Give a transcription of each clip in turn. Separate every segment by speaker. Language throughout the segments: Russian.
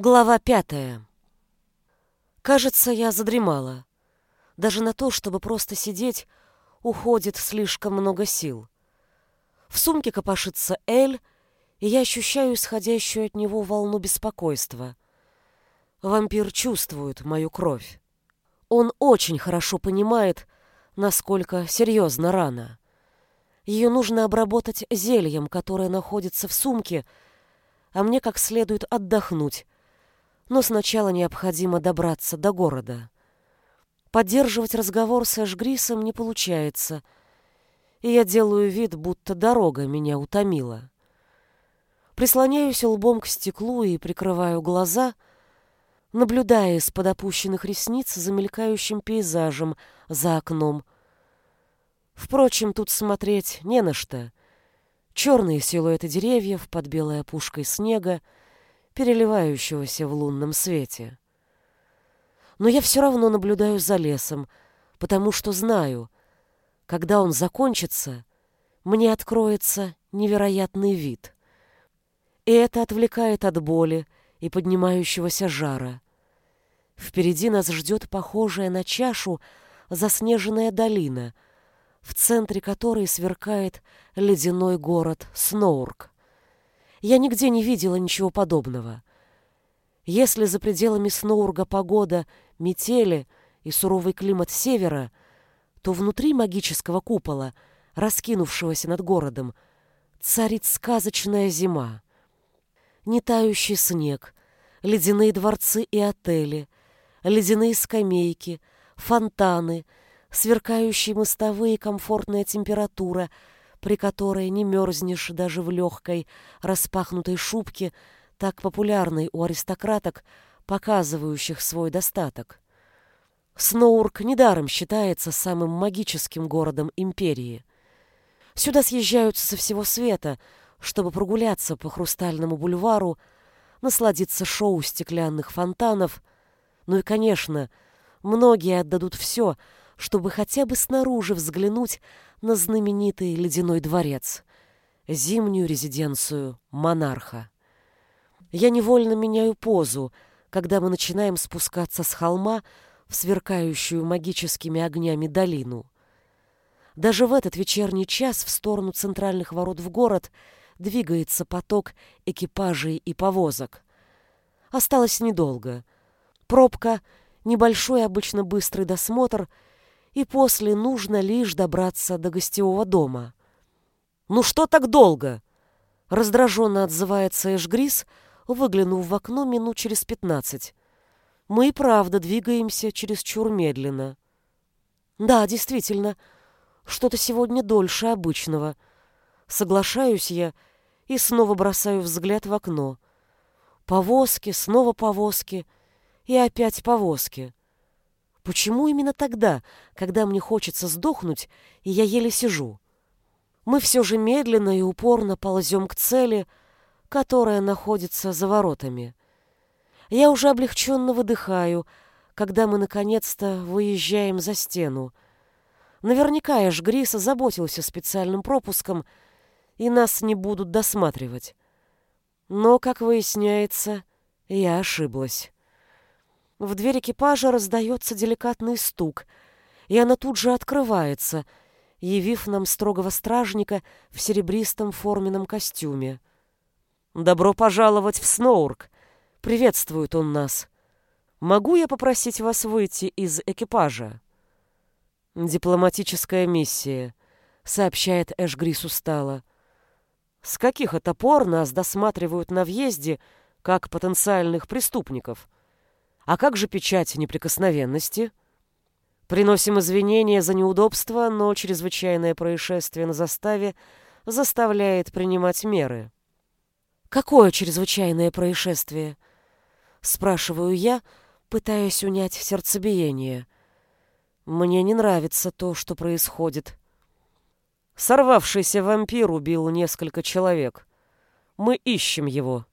Speaker 1: Глава пятая. Кажется, я задремала. Даже на то, чтобы просто сидеть, уходит слишком много сил. В сумке копошится Эль, и я ощущаю исходящую от него волну беспокойства. Вампир чувствует мою кровь. Он очень хорошо понимает, насколько серьезна рана. Ее нужно обработать зельем, которое находится в сумке, а мне как следует отдохнуть, но сначала необходимо добраться до города. Поддерживать разговор с Эшгрисом не получается, и я делаю вид, будто дорога меня утомила. Прислоняюсь лбом к стеклу и прикрываю глаза, наблюдая из-под опущенных ресниц за мелькающим пейзажем за окном. Впрочем, тут смотреть не на что. Черные силуэты деревьев под белой опушкой снега — переливающегося в лунном свете. Но я все равно наблюдаю за лесом, потому что знаю, когда он закончится, мне откроется невероятный вид. И это отвлекает от боли и поднимающегося жара. Впереди нас ждет похожая на чашу заснеженная долина, в центре которой сверкает ледяной город Сноурк. Я нигде не видела ничего подобного. Если за пределами Сноурга погода, метели и суровый климат севера, то внутри магического купола, раскинувшегося над городом, царит сказочная зима. Не тающий снег, ледяные дворцы и отели, ледяные скамейки, фонтаны, сверкающие мостовые комфортная температура — при которой не мерзнешь даже в легкой распахнутой шубке, так популярной у аристократок, показывающих свой достаток. Сноурк недаром считается самым магическим городом империи. Сюда съезжаются со всего света, чтобы прогуляться по хрустальному бульвару, насладиться шоу стеклянных фонтанов, ну и, конечно, многие отдадут все, чтобы хотя бы снаружи взглянуть на знаменитый ледяной дворец, зимнюю резиденцию монарха. Я невольно меняю позу, когда мы начинаем спускаться с холма в сверкающую магическими огнями долину. Даже в этот вечерний час в сторону центральных ворот в город двигается поток экипажей и повозок. Осталось недолго. Пробка, небольшой обычно быстрый досмотр — и после нужно лишь добраться до гостевого дома. «Ну что так долго?» Раздраженно отзывается Эшгрис, выглянув в окно минут через пятнадцать. Мы и правда двигаемся чересчур медленно. Да, действительно, что-то сегодня дольше обычного. Соглашаюсь я и снова бросаю взгляд в окно. Повозки, снова повозки и опять повозки. Почему именно тогда, когда мне хочется сдохнуть, и я еле сижу? Мы все же медленно и упорно ползем к цели, которая находится за воротами. Я уже облегченно выдыхаю, когда мы наконец-то выезжаем за стену. Наверняка Эшгрис заботился специальным пропуском, и нас не будут досматривать. Но, как выясняется, я ошиблась. В дверь экипажа раздается деликатный стук, и она тут же открывается, явив нам строгого стражника в серебристом форменном костюме. «Добро пожаловать в Сноурк!» — приветствует он нас. «Могу я попросить вас выйти из экипажа?» «Дипломатическая миссия», — сообщает Эшгрис устало. «С каких это пор нас досматривают на въезде как потенциальных преступников?» А как же печать неприкосновенности? Приносим извинения за неудобства, но чрезвычайное происшествие на заставе заставляет принимать меры. Какое чрезвычайное происшествие? Спрашиваю я, пытаясь унять сердцебиение. Мне не нравится то, что происходит. Сорвавшийся вампир убил несколько человек. Мы ищем его.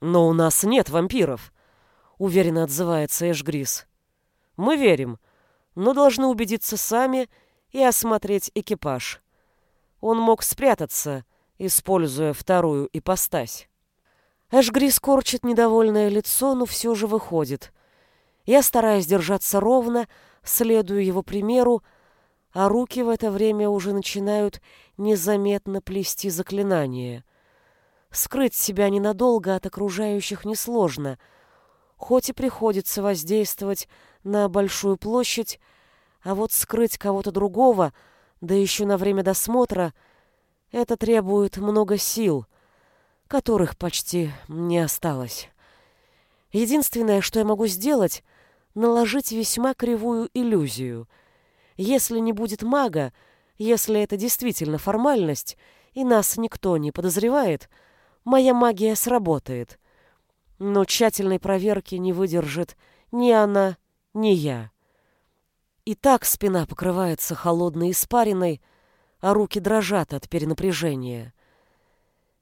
Speaker 1: Но у нас нет вампиров уверенно отзывается Эшгрис. Мы верим, но должны убедиться сами и осмотреть экипаж. Он мог спрятаться, используя вторую ипостась. Эшгри скорчит недовольное лицо, но все же выходит. Я стараюсь держаться ровно, следую его примеру, а руки в это время уже начинают незаметно плести заклинания. Скрыть себя ненадолго от окружающих несложно, хоть и приходится воздействовать на большую площадь, а вот скрыть кого-то другого, да еще на время досмотра, это требует много сил — которых почти не осталось. Единственное, что я могу сделать, наложить весьма кривую иллюзию. Если не будет мага, если это действительно формальность, и нас никто не подозревает, моя магия сработает. Но тщательной проверки не выдержит ни она, ни я. И так спина покрывается холодной испариной, а руки дрожат от перенапряжения.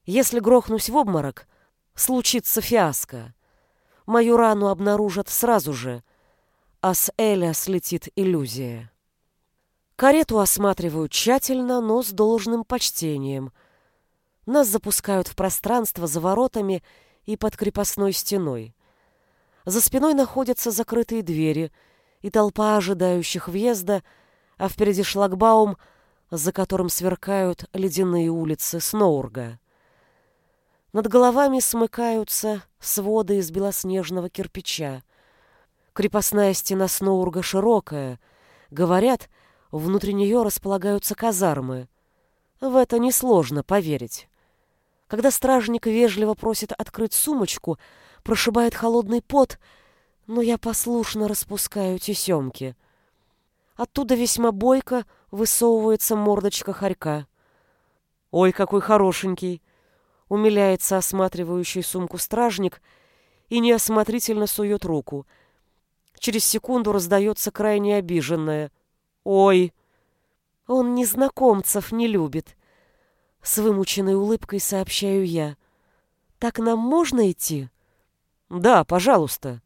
Speaker 1: Если грохнусь в обморок, случится фиаско. Мою рану обнаружат сразу же, а с Эля слетит иллюзия. Карету осматривают тщательно, но с должным почтением. Нас запускают в пространство за воротами и под крепостной стеной. За спиной находятся закрытые двери и толпа ожидающих въезда, а впереди шлагбаум, за которым сверкают ледяные улицы Сноурга. Над головами смыкаются своды из белоснежного кирпича. Крепостная стена Сноурга широкая. Говорят, внутри нее располагаются казармы. В это несложно поверить. Когда стражник вежливо просит открыть сумочку, прошибает холодный пот, но я послушно распускаю тесемки. Оттуда весьма бойко высовывается мордочка хорька. «Ой, какой хорошенький!» Умиляется осматривающий сумку стражник и неосмотрительно сует руку. Через секунду раздается крайне обиженное. «Ой!» «Он незнакомцев не любит», — с вымученной улыбкой сообщаю я. «Так нам можно идти?» «Да, пожалуйста».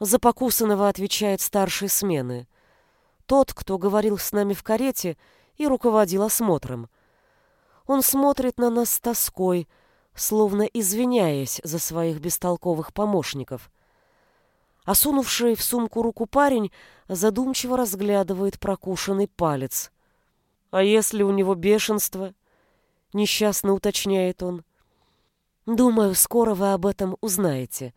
Speaker 1: За покусанного отвечает старший смены. Тот, кто говорил с нами в карете и руководил осмотром. Он смотрит на нас с тоской, словно извиняясь за своих бестолковых помощников. Осунувший в сумку руку парень задумчиво разглядывает прокушенный палец. «А если у него бешенство?» — несчастно уточняет он. «Думаю, скоро вы об этом узнаете.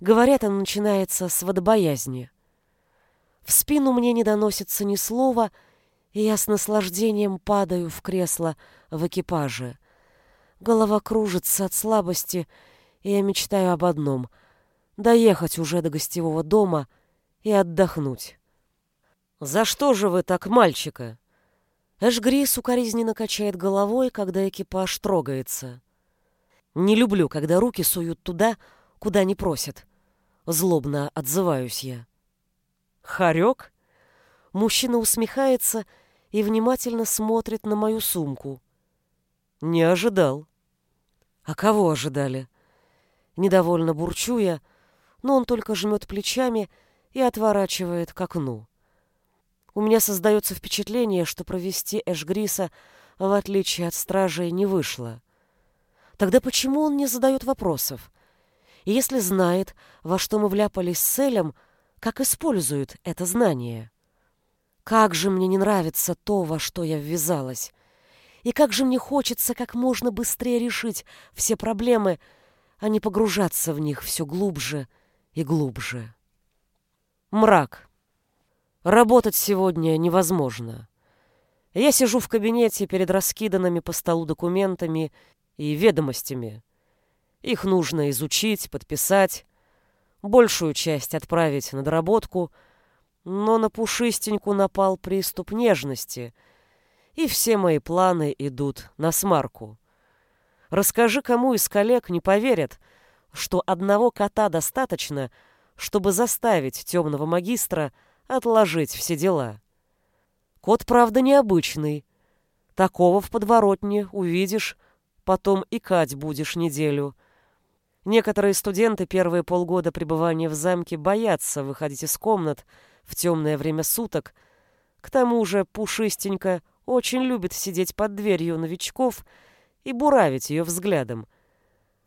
Speaker 1: Говорят, оно начинается с водобоязни». В спину мне не доносится ни слова, и я с наслаждением падаю в кресло в экипаже. Голова кружится от слабости, и я мечтаю об одном — доехать уже до гостевого дома и отдохнуть. «За что же вы так мальчика?» Эшгрис укоризненно качает головой, когда экипаж трогается. «Не люблю, когда руки суют туда, куда не просят». Злобно отзываюсь я. «Хорек?» Мужчина усмехается и внимательно смотрит на мою сумку. Не ожидал. А кого ожидали? Недовольно бурчу я, но он только жмет плечами и отворачивает к окну. У меня создается впечатление, что провести Эшгриса, в отличие от стражей, не вышло. Тогда почему он не задает вопросов? И если знает, во что мы вляпались с Элем, как использует это знание? Как же мне не нравится то, во что я ввязалась. И как же мне хочется как можно быстрее решить все проблемы, а не погружаться в них все глубже и глубже. Мрак. Работать сегодня невозможно. Я сижу в кабинете перед раскиданными по столу документами и ведомостями. Их нужно изучить, подписать, большую часть отправить на доработку — но на пушистеньку напал приступ нежности, и все мои планы идут на смарку. Расскажи, кому из коллег не поверят, что одного кота достаточно, чтобы заставить темного магистра отложить все дела. Кот, правда, необычный. Такого в подворотне увидишь, потом и кать будешь неделю. Некоторые студенты первые полгода пребывания в замке боятся выходить из комнат, в темное время суток. К тому же Пушистенько очень любит сидеть под дверью новичков и буравить ее взглядом.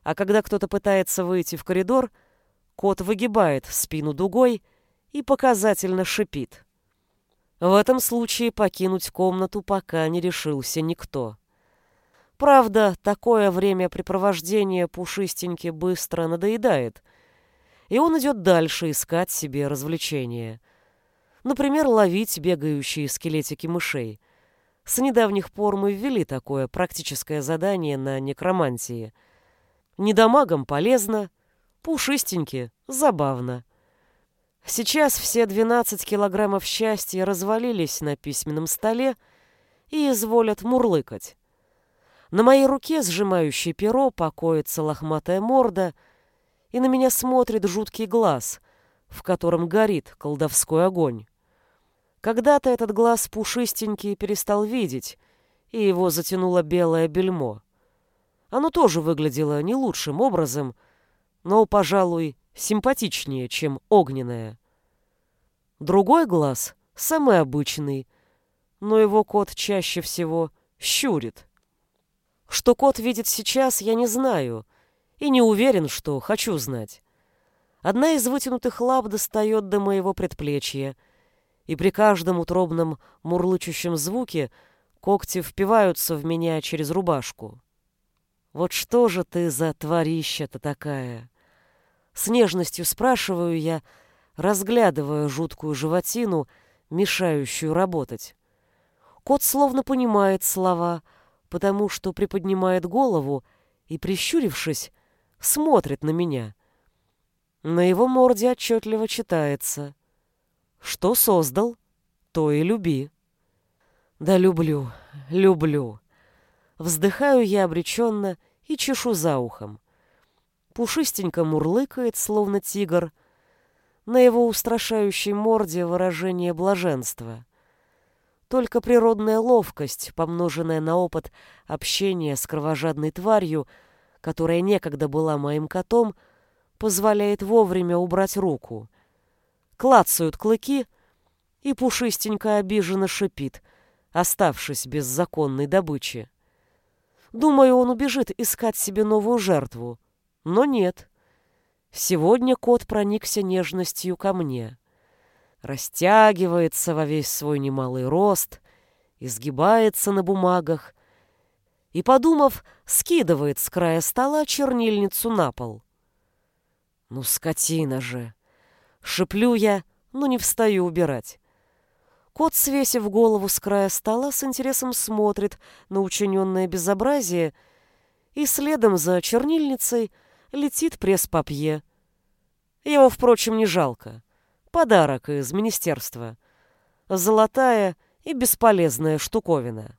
Speaker 1: А когда кто-то пытается выйти в коридор, кот выгибает спину дугой и показательно шипит. В этом случае покинуть комнату пока не решился никто. Правда, такое времяпрепровождение пушистеньки быстро надоедает, и он идет дальше искать себе развлечения. Например, ловить бегающие скелетики мышей. С недавних пор мы ввели такое практическое задание на некромантии. Недомагам полезно, пушистеньки забавно. Сейчас все 12 килограммов счастья развалились на письменном столе и изволят мурлыкать. На моей руке, сжимающей перо, покоится лохматая морда, и на меня смотрит жуткий глаз, в котором горит колдовской огонь. Когда-то этот глаз пушистенький перестал видеть, и его затянуло белое бельмо. Оно тоже выглядело не лучшим образом, но, пожалуй, симпатичнее, чем огненная. Другой глаз самый обычный, но его кот чаще всего щурит. Что кот видит сейчас, я не знаю, и не уверен, что хочу знать. Одна из вытянутых лап достает до моего предплечья, и при каждом утробном мурлычущем звуке когти впиваются в меня через рубашку. Вот что же ты за тварища-то такая? С нежностью спрашиваю я, разглядывая жуткую животину, мешающую работать. Кот словно понимает слова, потому что приподнимает голову и, прищурившись, смотрит на меня. На его морде отчетливо читается «Что создал, то и люби». Да люблю, люблю. Вздыхаю я обреченно и чешу за ухом пушистенько мурлыкает, словно тигр. На его устрашающей морде выражение блаженства. Только природная ловкость, помноженная на опыт общения с кровожадной тварью, которая некогда была моим котом, позволяет вовремя убрать руку. Клацают клыки, и пушистенько обиженно шипит, оставшись без законной добычи. Думаю, он убежит искать себе новую жертву. Но нет. Сегодня кот проникся нежностью ко мне. Растягивается во весь свой немалый рост, изгибается на бумагах и, подумав, скидывает с края стола чернильницу на пол. Ну, скотина же! Шиплю я, но не встаю убирать. Кот, свесив голову с края стола, с интересом смотрит на учиненное безобразие и следом за чернильницей — летит пресс-папье. Его, впрочем, не жалко. Подарок из министерства. Золотая и бесполезная штуковина.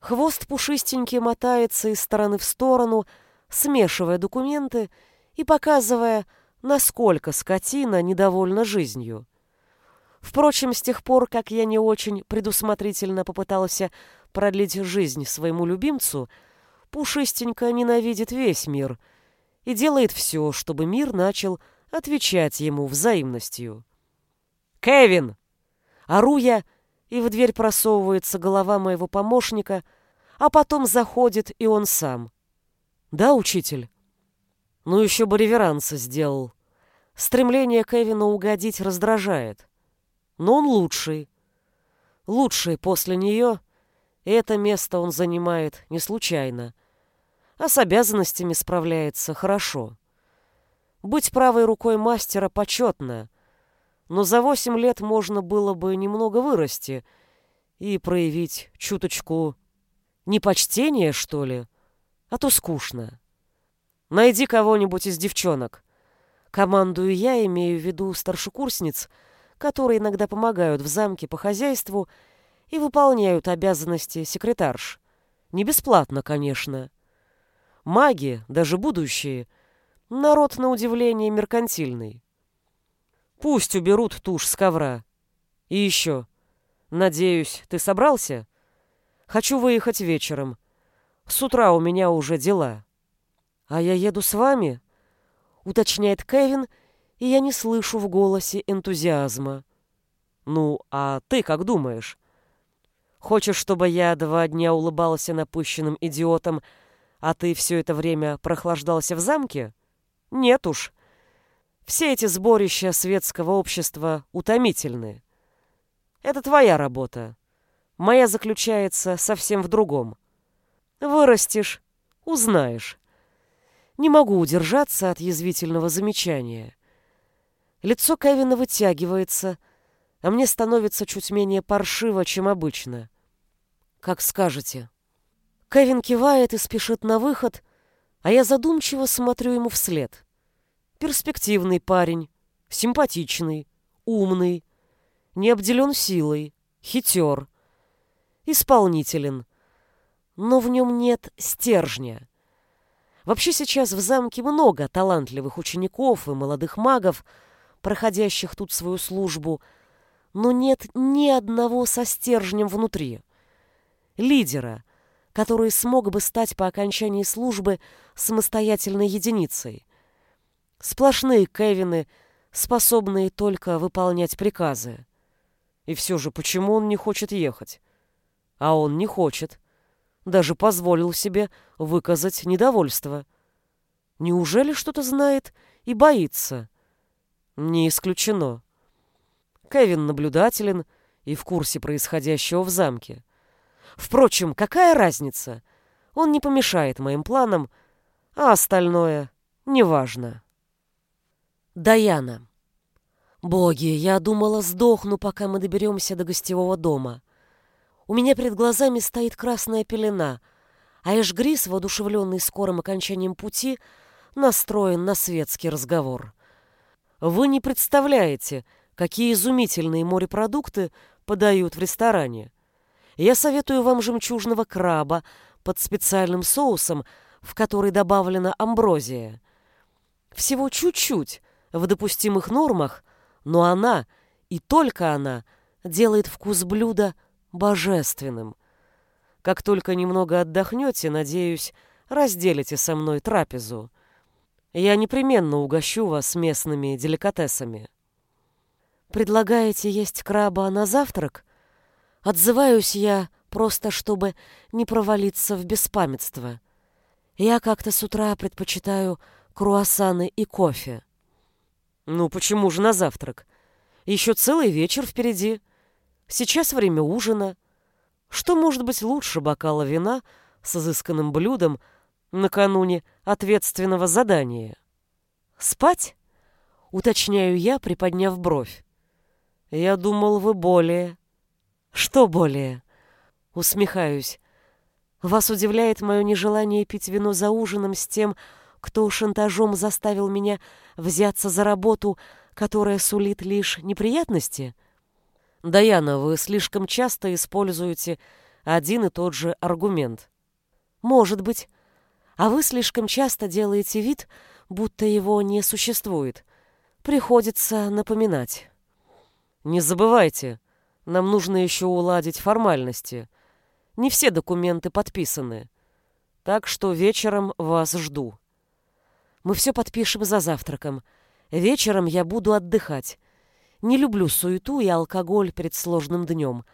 Speaker 1: Хвост пушистенький мотается из стороны в сторону, смешивая документы и показывая, насколько скотина недовольна жизнью. Впрочем, с тех пор, как я не очень предусмотрительно попытался продлить жизнь своему любимцу, Пушистенько ненавидит весь мир — и делает все, чтобы мир начал отвечать ему взаимностью. «Кевин!» Ору я, и в дверь просовывается голова моего помощника, а потом заходит и он сам. «Да, учитель?» Ну, еще бы реверанса сделал. Стремление Кевина угодить раздражает. Но он лучший. Лучший после нее, и это место он занимает не случайно а с обязанностями справляется хорошо. Быть правой рукой мастера почетно, но за восемь лет можно было бы немного вырасти и проявить чуточку непочтения, что ли, а то скучно. Найди кого-нибудь из девчонок. Командую я, имею в виду старшекурсниц, которые иногда помогают в замке по хозяйству и выполняют обязанности секретарш. Не бесплатно, конечно маги, даже будущие, народ на удивление меркантильный. Пусть уберут тушь с ковра. И еще. Надеюсь, ты собрался? Хочу выехать вечером. С утра у меня уже дела. А я еду с вами? Уточняет Кевин, и я не слышу в голосе энтузиазма. Ну, а ты как думаешь? Хочешь, чтобы я два дня улыбался напыщенным идиотом, А ты все это время прохлаждался в замке? Нет уж. Все эти сборища светского общества утомительны. Это твоя работа. Моя заключается совсем в другом. Вырастешь, узнаешь. Не могу удержаться от язвительного замечания. Лицо Кевина вытягивается, а мне становится чуть менее паршиво, чем обычно. Как скажете. Кевин кивает и спешит на выход, а я задумчиво смотрю ему вслед. Перспективный парень, симпатичный, умный, не обделен силой, хитер, исполнителен, но в нем нет стержня. Вообще сейчас в замке много талантливых учеников и молодых магов, проходящих тут свою службу, но нет ни одного со стержнем внутри. Лидера, который смог бы стать по окончании службы самостоятельной единицей. Сплошные Кевины, способные только выполнять приказы. И все же, почему он не хочет ехать? А он не хочет. Даже позволил себе выказать недовольство. Неужели что-то знает и боится? Не исключено. Кевин наблюдателен и в курсе происходящего в замке. Впрочем, какая разница? Он не помешает моим планам, а остальное неважно. Даяна. Боги, я думала, сдохну, пока мы доберемся до гостевого дома. У меня перед глазами стоит красная пелена, а Эшгрис, воодушевленный скорым окончанием пути, настроен на светский разговор. Вы не представляете, какие изумительные морепродукты подают в ресторане. Я советую вам жемчужного краба под специальным соусом, в который добавлена амброзия. Всего чуть-чуть, в допустимых нормах, но она, и только она, делает вкус блюда божественным. Как только немного отдохнете, надеюсь, разделите со мной трапезу. Я непременно угощу вас местными деликатесами. Предлагаете есть краба на завтрак? Отзываюсь я просто, чтобы не провалиться в беспамятство. Я как-то с утра предпочитаю круассаны и кофе. Ну, почему же на завтрак? Еще целый вечер впереди. Сейчас время ужина. Что может быть лучше бокала вина с изысканным блюдом накануне ответственного задания? Спать? Уточняю я, приподняв бровь. Я думал, вы более... Что более? Усмехаюсь. Вас удивляет мое нежелание пить вино за ужином с тем, кто шантажом заставил меня взяться за работу, которая сулит лишь неприятности? Даяна, вы слишком часто используете один и тот же аргумент. Может быть. А вы слишком часто делаете вид, будто его не существует. Приходится напоминать. Не забывайте, нам нужно еще уладить формальности. Не все документы подписаны. Так что вечером вас жду. Мы все подпишем за завтраком. Вечером я буду отдыхать. Не люблю суету и алкоголь перед сложным днем.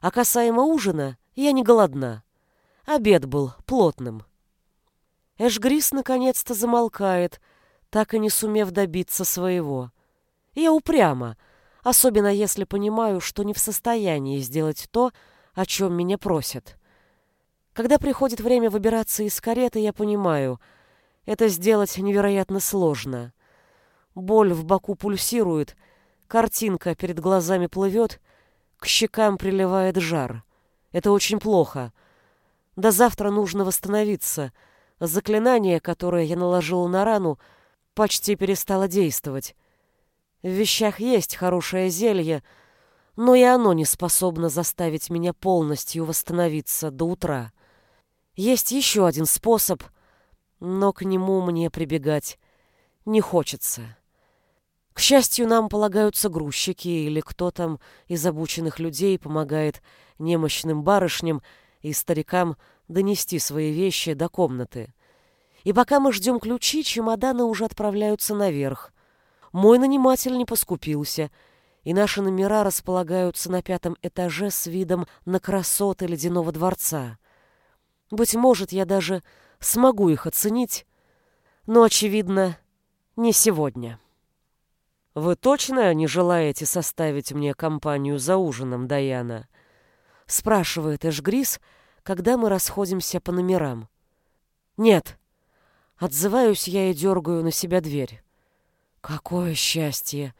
Speaker 1: А касаемо ужина, я не голодна. Обед был плотным. Эшгрис наконец-то замолкает, так и не сумев добиться своего. Я упряма, особенно если понимаю, что не в состоянии сделать то, о чем меня просят. Когда приходит время выбираться из кареты, я понимаю — это сделать невероятно сложно. Боль в боку пульсирует, картинка перед глазами плывет, к щекам приливает жар. Это очень плохо. До завтра нужно восстановиться. Заклинание, которое я наложил на рану, почти перестало действовать. В вещах есть хорошее зелье, но и оно не способно заставить меня полностью восстановиться до утра. Есть еще один способ — но к нему мне прибегать не хочется. К счастью, нам полагаются грузчики или кто там из обученных людей помогает немощным барышням и старикам донести свои вещи до комнаты. И пока мы ждем ключи, чемоданы уже отправляются наверх. Мой наниматель не поскупился, и наши номера располагаются на пятом этаже с видом на красоты ледяного дворца. Быть может, я даже смогу их оценить, но, очевидно, не сегодня. «Вы точно не желаете составить мне компанию за ужином, Даяна?» — спрашивает Эшгрис, когда мы расходимся по номерам. «Нет». Отзываюсь я и дергаю на себя дверь. Какое счастье!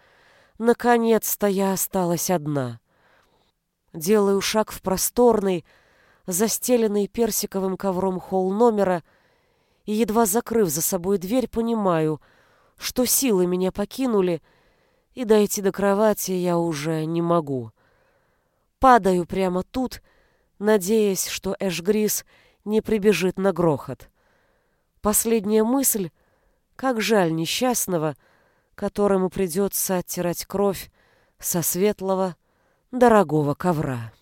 Speaker 1: Наконец-то я осталась одна. Делаю шаг в просторный, застеленный персиковым ковром холл номера и, едва закрыв за собой дверь, понимаю, что силы меня покинули, и дойти до кровати я уже не могу. Падаю прямо тут, надеясь, что Эшгрис не прибежит на грохот. Последняя мысль, как жаль несчастного, которому придется оттирать кровь со светлого, дорогого ковра.